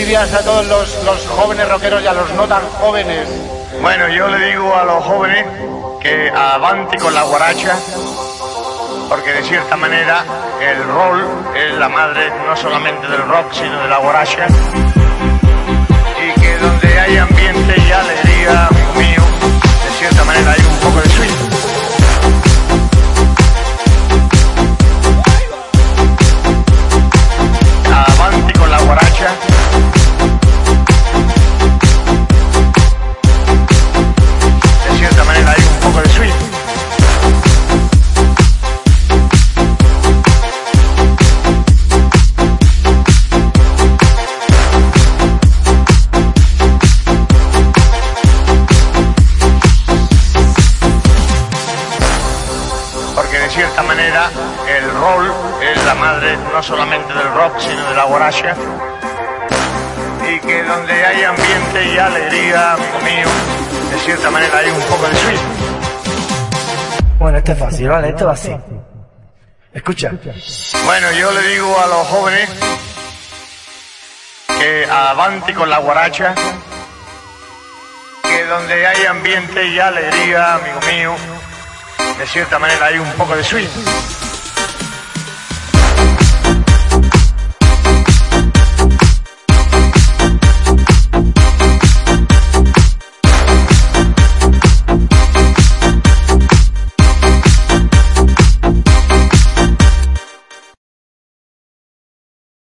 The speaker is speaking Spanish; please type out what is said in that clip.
dirías a todos los, los jóvenes rockeros y a los no tan jóvenes? Bueno, yo le digo a los jóvenes que avante con la guaracha, porque de cierta manera el rol es la madre no solamente del rock, sino de la guaracha. De cierta manera el rol es la madre no solamente del rock, sino de la guaracha. Y que donde hay ambiente y alegría, amigo mío, de cierta manera hay un poco de swing. Bueno, este es fácil, ¿vale? Esto va así. Escucha. Bueno, yo le digo a los jóvenes que avante con la guaracha, que donde hay ambiente y alegría, amigo mío, de cierta manera hay un poco de swing.